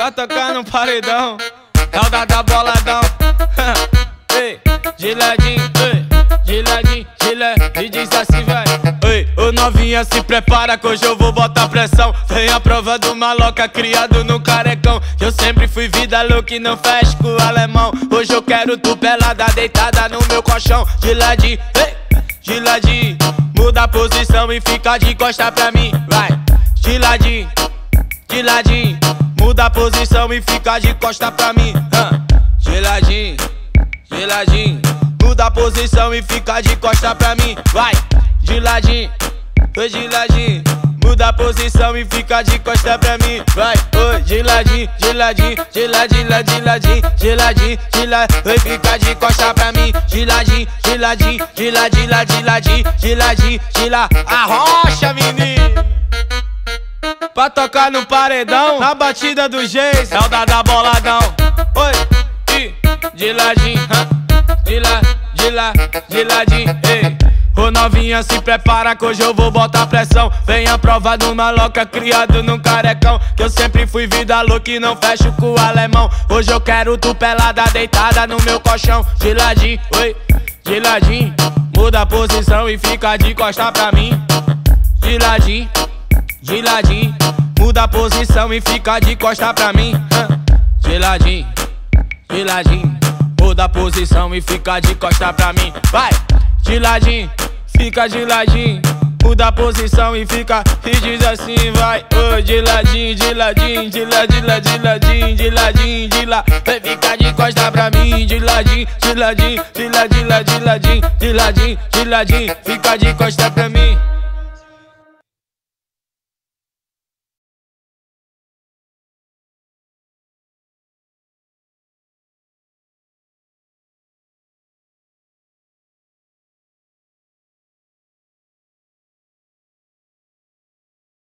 vai tocar no paredão. Saudade boladão. Ei, de ladinho, ei, de ladinho, de ladinho, e diz assim, vai. Ei, ô novinha, se prepara que hoje eu vou botar pressão. Vem a prova do maloca criado no carecão. Eu sempre fui vida louca e não fecho com o alemão. Hoje eu quero tu pelada, deitada no meu colchão. De ladinho, ei, de ladinho, muda a posição e fica de costa pra mim, vai. De ladinho, de ladinho, muda a posição e fica de costa pra mim, de ladinho, de ladinho, muda a posição e fica de costa pra mim, vai. De ladinho, oi de ladinho, muda a posição e fica de costa pra mim, vai. Oi de ladinho, de ladinho, de ladinho, de ladinho, de ladinho, de ladinho, oi fica de costa pra mim, de ladinho, de ladinho, de ladinho, de ladinho, de ladinho, de lá, arrocha menino. Tocar no paredão, na batida do jeito, saudade da boladão. Oi, e de ladinho, de lá, de lá, de ladinho, ei. Ô novinha, se prepara que hoje eu vou botar pressão. Vem a prova do maloca criado num carecão. Que eu sempre fui vida louca e não fecho com o alemão. Hoje eu quero tu pelada, deitada no meu colchão. De ladinho, oi, de ladinho. Muda a posição e fica de costa pra mim. De ladinho, de ladinho. Muda a posição e fica de costa pra mim. De ladinho, de ladinho. Muda a posição e fica de costa pra mim. Vai, de ladinho, fica de ladinho. Muda a posição e fica e diz assim, vai. Oh, de ladinho, de ladinho, de ladinho, de ladinho, de ladinho, de lá. Vai ficar de costa pra mim, de ladinho, de ladinho, de ladinho, de ladinho, de ladinho, de ladinho, fica de costa pra mim.